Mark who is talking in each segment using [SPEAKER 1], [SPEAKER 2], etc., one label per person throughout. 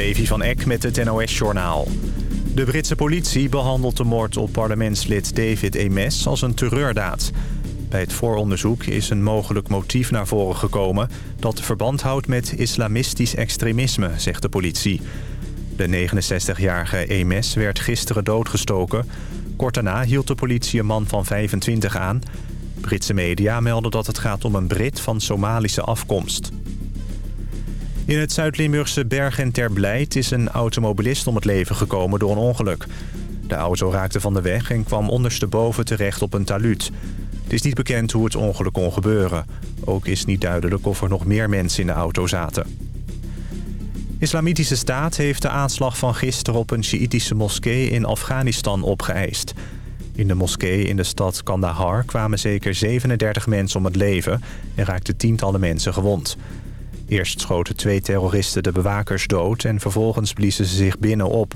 [SPEAKER 1] Levi van Eck met het NOS-journaal. De Britse politie behandelt de moord op parlementslid David Emes als een terreurdaad. Bij het vooronderzoek is een mogelijk motief naar voren gekomen... dat verband houdt met islamistisch extremisme, zegt de politie. De 69-jarige Emes werd gisteren doodgestoken. Kort daarna hield de politie een man van 25 aan. Britse media melden dat het gaat om een Brit van Somalische afkomst. In het Zuid-Limburgse Bergen ter Blijt is een automobilist om het leven gekomen door een ongeluk. De auto raakte van de weg en kwam ondersteboven terecht op een taluut. Het is niet bekend hoe het ongeluk kon gebeuren. Ook is niet duidelijk of er nog meer mensen in de auto zaten. Islamitische Staat heeft de aanslag van gisteren op een Sjiïtische moskee in Afghanistan opgeëist. In de moskee in de stad Kandahar kwamen zeker 37 mensen om het leven en raakten tientallen mensen gewond. Eerst schoten twee terroristen de bewakers dood en vervolgens bliezen ze zich binnen op.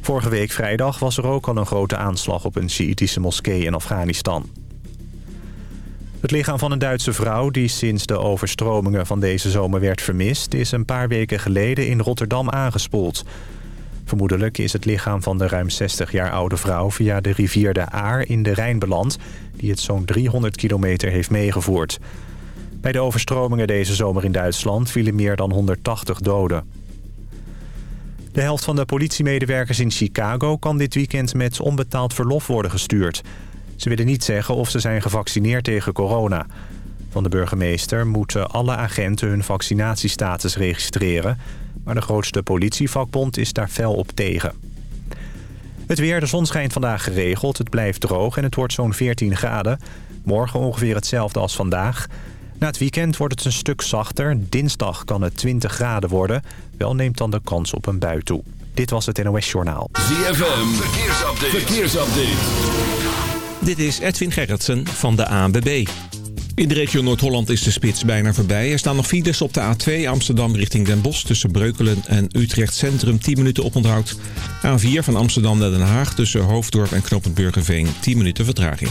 [SPEAKER 1] Vorige week vrijdag was er ook al een grote aanslag op een Sjiïtische moskee in Afghanistan. Het lichaam van een Duitse vrouw die sinds de overstromingen van deze zomer werd vermist... is een paar weken geleden in Rotterdam aangespoeld. Vermoedelijk is het lichaam van de ruim 60 jaar oude vrouw... via de rivier de Aar in de Rijn beland... die het zo'n 300 kilometer heeft meegevoerd. Bij de overstromingen deze zomer in Duitsland vielen meer dan 180 doden. De helft van de politiemedewerkers in Chicago kan dit weekend met onbetaald verlof worden gestuurd. Ze willen niet zeggen of ze zijn gevaccineerd tegen corona. Van de burgemeester moeten alle agenten hun vaccinatiestatus registreren... maar de grootste politievakbond is daar fel op tegen. Het weer, de zon schijnt vandaag geregeld, het blijft droog en het wordt zo'n 14 graden. Morgen ongeveer hetzelfde als vandaag... Na het weekend wordt het een stuk zachter. Dinsdag kan het 20 graden worden. Wel neemt dan de kans op een bui toe. Dit was het NOS Journaal.
[SPEAKER 2] ZFM, verkeersupdate. verkeersupdate.
[SPEAKER 3] Dit is Edwin Gerritsen van de ANBB. In de regio Noord-Holland is de spits bijna voorbij. Er staan nog files op de A2 Amsterdam richting Den Bosch... tussen Breukelen en Utrecht Centrum 10 minuten oponthoud. A4 van Amsterdam naar Den Haag tussen Hoofddorp en Knoopend Burgerveen 10 minuten vertraging.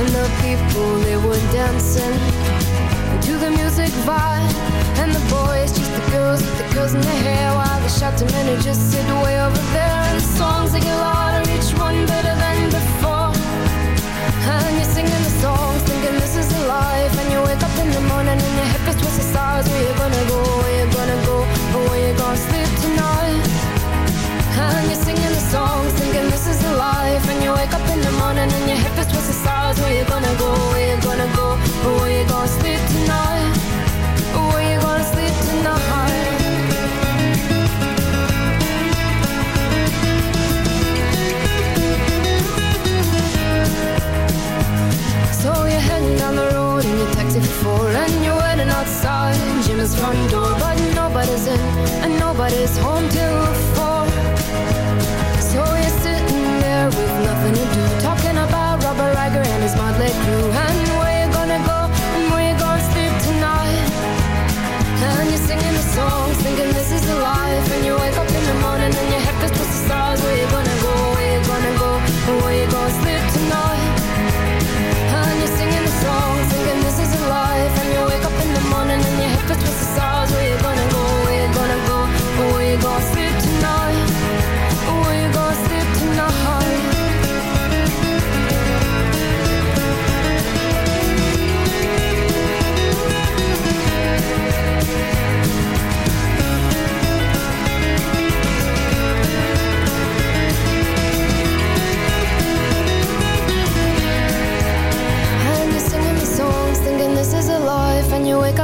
[SPEAKER 4] And the people they were dancing to the music vibe, and the boys just the girls with the girls in their hair, while the shouting men just sit way over there, and the songs they get louder, each one better than before. And you're singing the songs, thinking this is a life, and you wake up in the morning and your hip is twisted stars. In the morning and your hip is twisted stars Where you gonna go, where you gonna go? Where you gonna sleep tonight? Where you gonna sleep tonight? So you're heading down the road in your taxi for four And you're waiting outside. Jim's front door But nobody's in and nobody's home till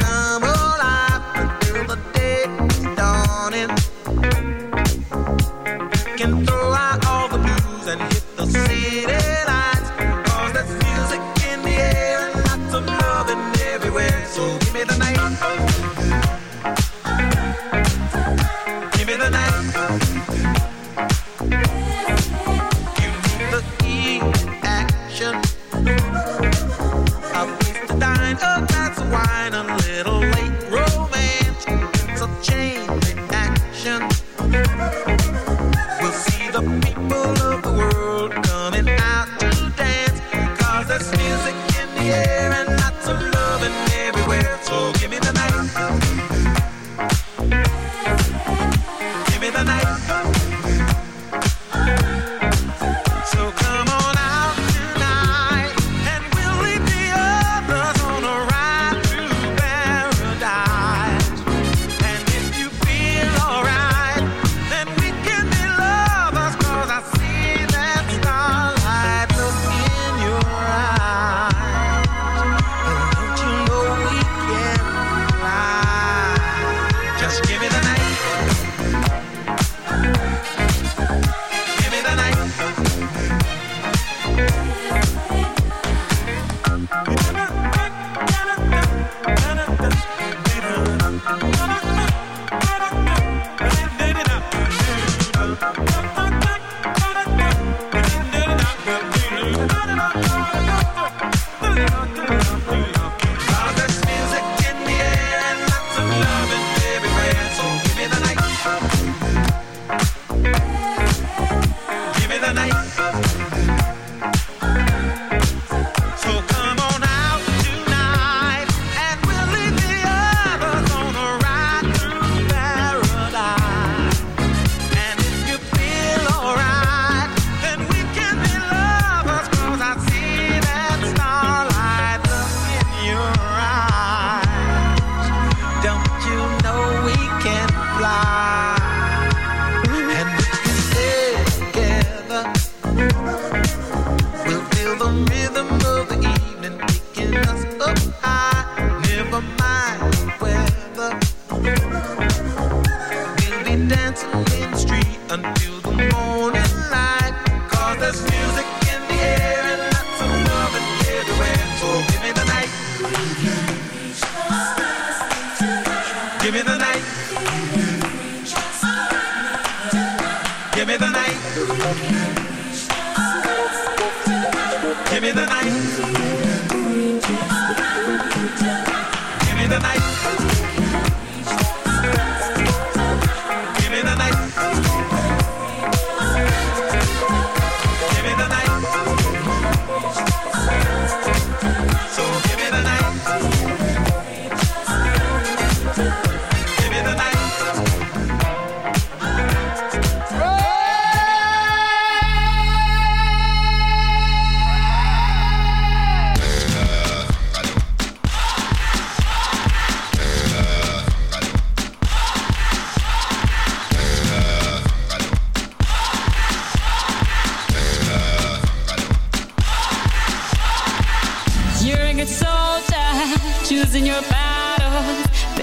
[SPEAKER 5] I'm.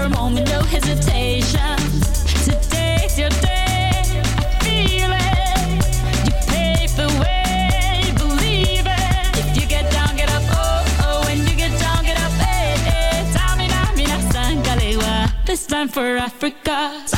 [SPEAKER 6] your moment, no hesitation. Today's your day, I feel it. You pave the way, believe it. If you get down, get up, oh, oh. When you get down, get up, Hey, hey. Tamina, mina, sangalewa. This time for Africa.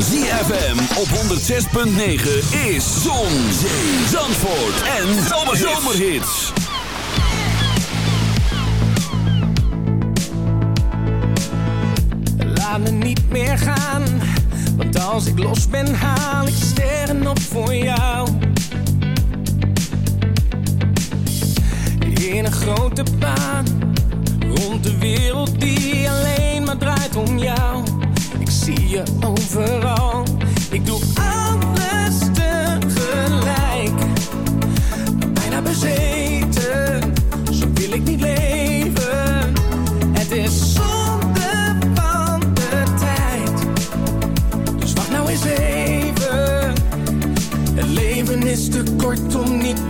[SPEAKER 2] ZFM op 106.9 is Zon, Zee, Zandvoort en Zomerhits.
[SPEAKER 7] Laat me niet meer gaan, want als ik los ben haal ik sterren op voor jou. In een grote baan, rond de wereld die alleen maar draait om jou zie je overal. Ik doe alles tegelijk. Bijna bezeten, zo wil ik niet leven. Het is zonde van de tijd. Dus wacht nou eens even. Het leven is te kort om niet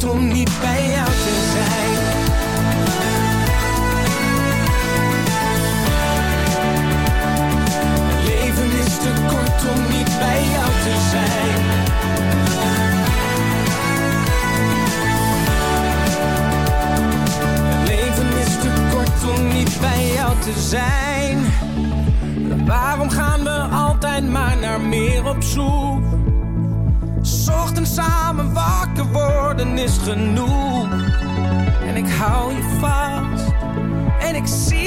[SPEAKER 7] don't need En ik hou je vast. En ik zie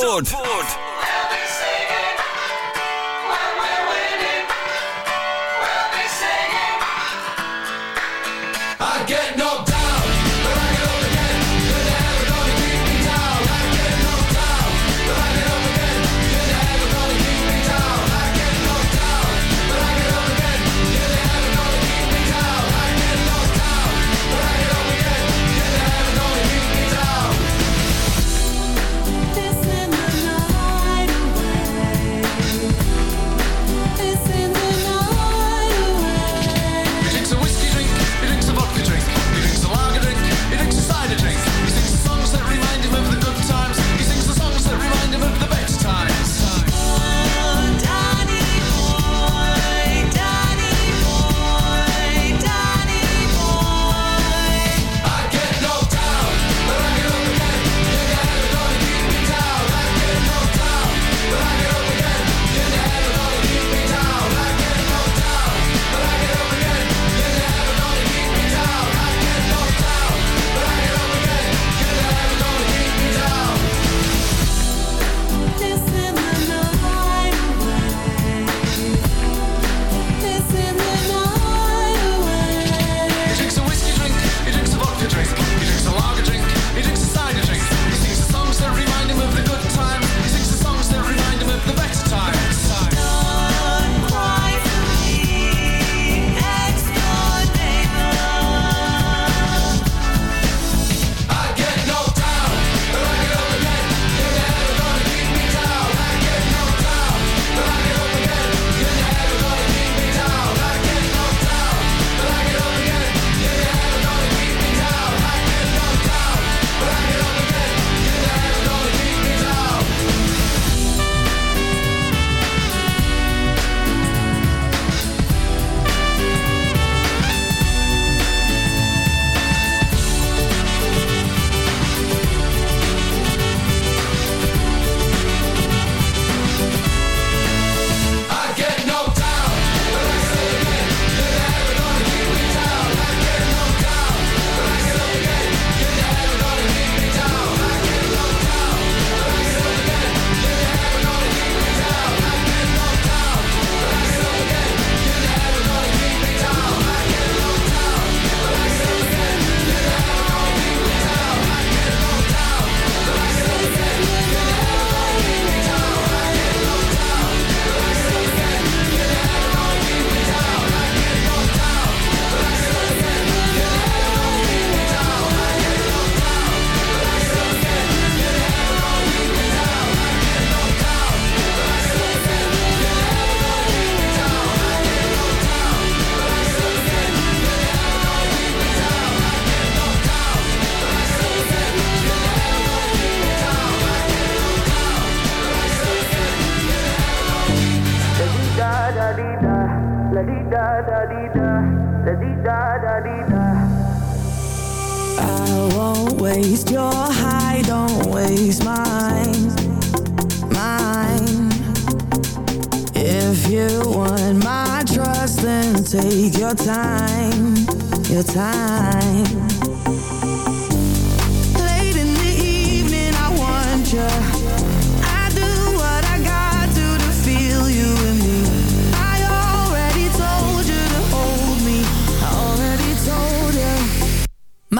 [SPEAKER 8] Zandvoort. Zandvoort.
[SPEAKER 9] I
[SPEAKER 10] guess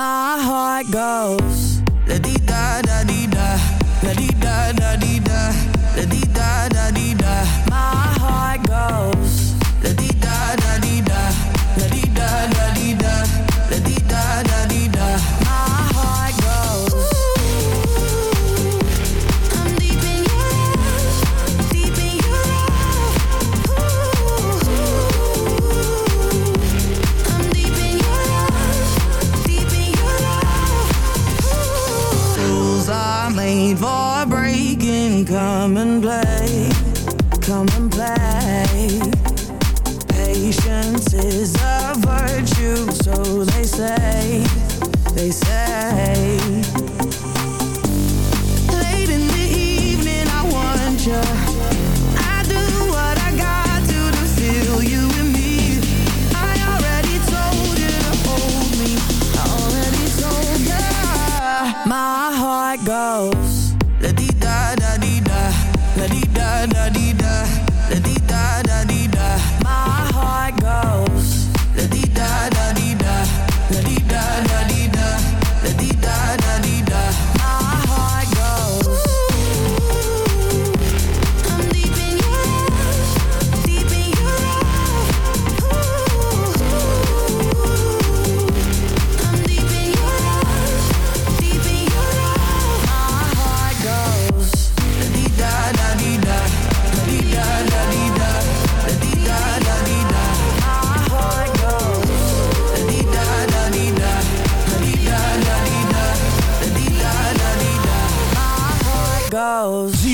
[SPEAKER 10] my heart goes. Come and play, come and play. Patience is a virtue, so they say, they say.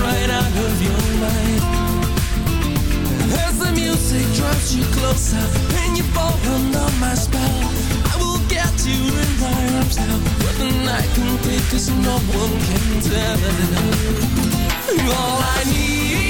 [SPEAKER 7] right out of your mind. As the music you closer and you fall under my spell, I will get you in my arms now. The night cause no one can tell. All I need.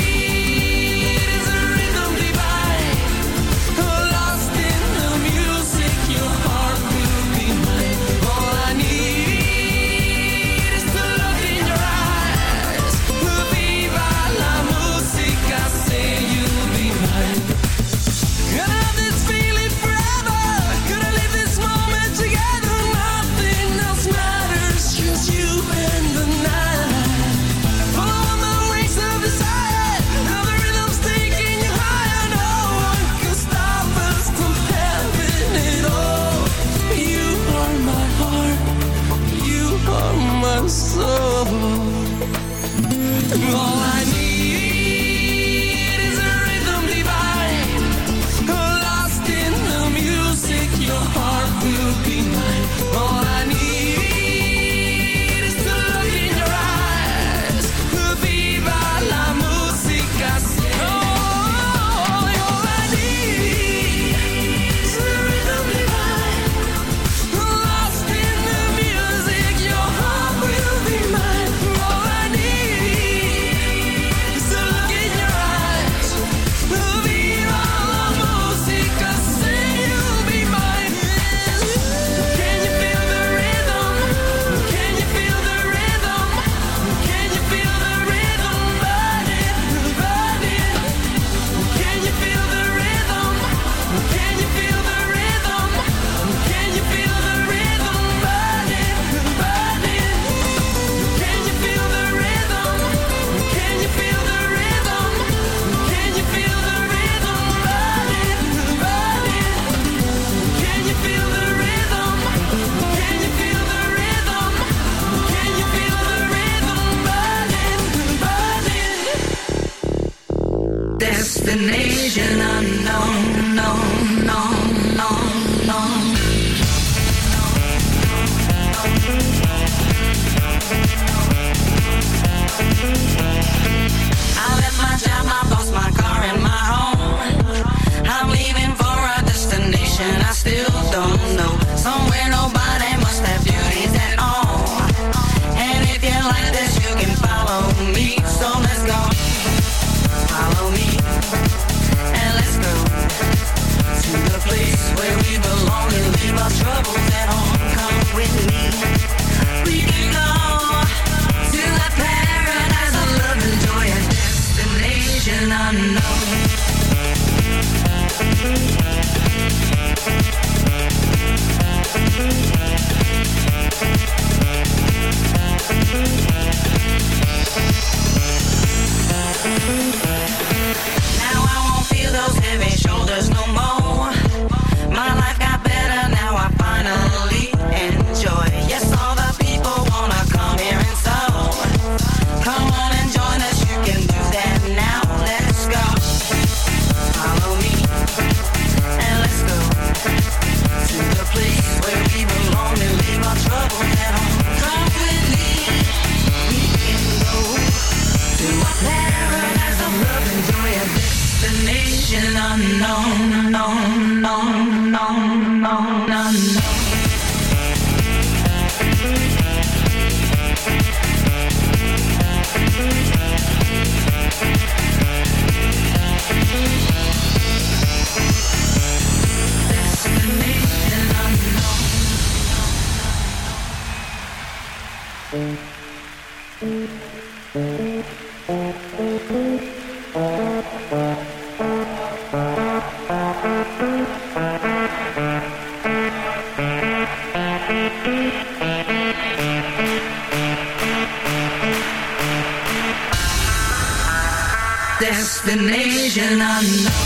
[SPEAKER 7] vision I
[SPEAKER 10] love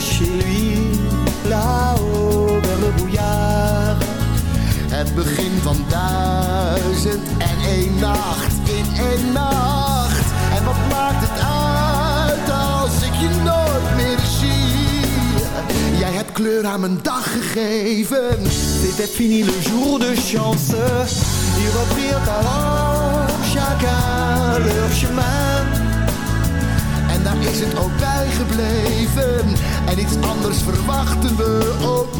[SPEAKER 11] Chez lui, là-haut vers le brouillard. Het begin van duizend en één nacht in één nacht. En wat maakt het uit als ik je nooit meer zie? Jij hebt kleur aan mijn dag gegeven. C'était fini le jour de chance. Ils reprirent alors chacun leur chemin. En daar is het ook bij gebleven. En iets anders verwachten we ook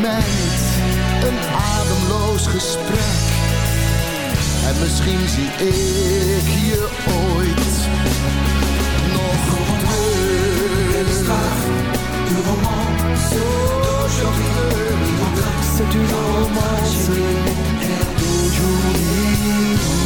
[SPEAKER 11] mooi moment, een ademloos gesprek. En misschien zie ik je ooit nog terug.
[SPEAKER 12] Du romance d'aujourd'hui.
[SPEAKER 11] C'est une romance
[SPEAKER 13] Between